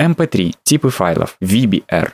MP3 – типы файлов, VBR,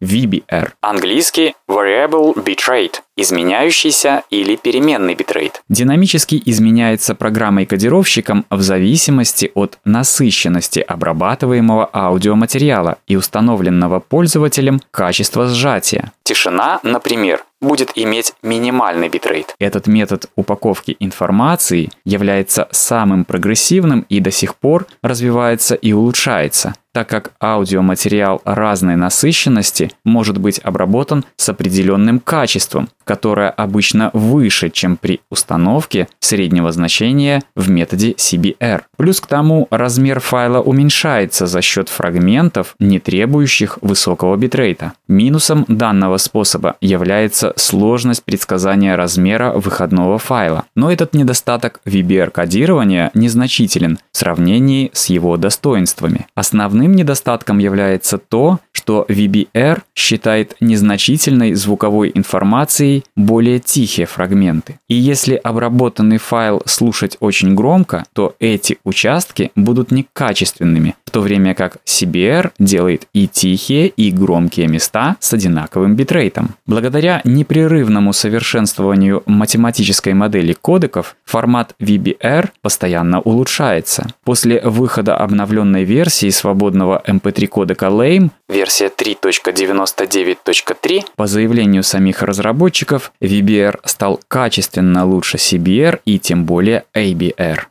VBR. Английский Variable Bitrate – изменяющийся или переменный битрейт. Динамически изменяется программой-кодировщиком в зависимости от насыщенности обрабатываемого аудиоматериала и установленного пользователем качества сжатия. Тишина, например, будет иметь минимальный битрейт. Этот метод упаковки информации является самым прогрессивным и до сих пор развивается и улучшается так как аудиоматериал разной насыщенности может быть обработан с определенным качеством, которое обычно выше, чем при установке среднего значения в методе CBR. Плюс к тому размер файла уменьшается за счет фрагментов, не требующих высокого битрейта. Минусом данного способа является сложность предсказания размера выходного файла. Но этот недостаток VBR-кодирования незначителен в сравнении с его достоинствами. Основным недостатком является то, что VBR считает незначительной звуковой информацией более тихие фрагменты. И если обработанный файл слушать очень громко, то эти участки будут некачественными, то время как CBR делает и тихие, и громкие места с одинаковым битрейтом. Благодаря непрерывному совершенствованию математической модели кодеков, формат VBR постоянно улучшается. После выхода обновленной версии свободного MP3 кодека LAME, версия 3.99.3, по заявлению самих разработчиков, VBR стал качественно лучше CBR и тем более ABR.